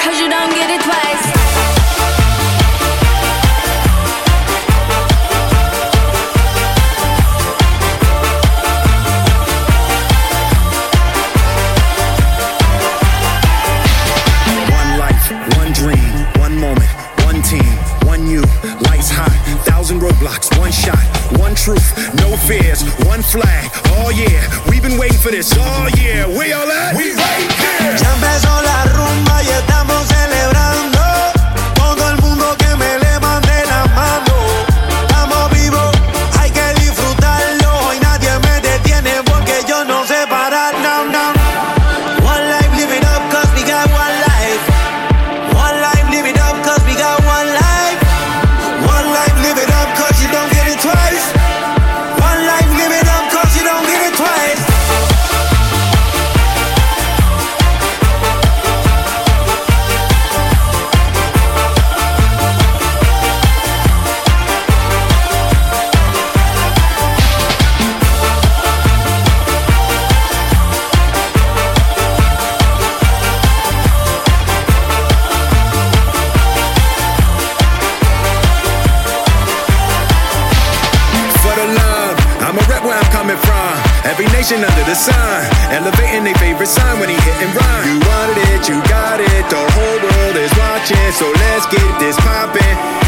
cause you don't get it twice. Thousand roadblocks, one shot, one truth, no fears, one flag. Oh yeah, we've been waiting for this. Oh yeah, we all at? We right here. Ya empezó la rumba y estamos celebrando. Where I'm coming from. Every nation under the sun, elevating their favorite sign when he hit and run. You wanted it, you got it. The whole world is watching, so let's get this poppin'.